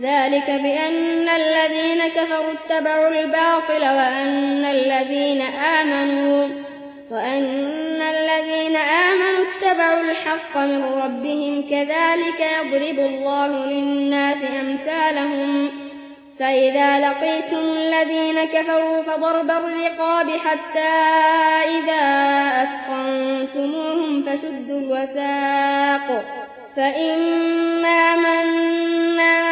ذلك بأن الذين كفروا اتبعوا الباطل وأن الذين آمنوا وأن الذين آمنوا اتبعوا الحق من ربهم كذلك يضرب الله للناس أمثالهم فإذا لقيتم الذين كفروا فضرب الرقاب حتى إذا أثقنتموهم فشدوا الوثاق فإما منا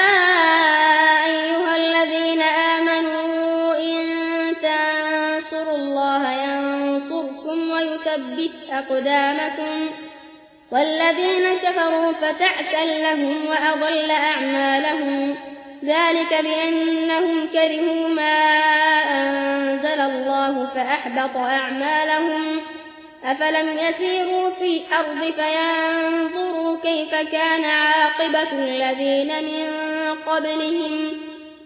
تنصروا الله ينصركم ويثبت أقدامكم والذين كفروا فتعسا لهم وأضل أعمالهم ذلك بأنهم كرهوا ما أنزل الله فأحبط أعمالهم أفلم يسيروا في الأرض فينظروا كيف كان عاقبة الذين من قبلهم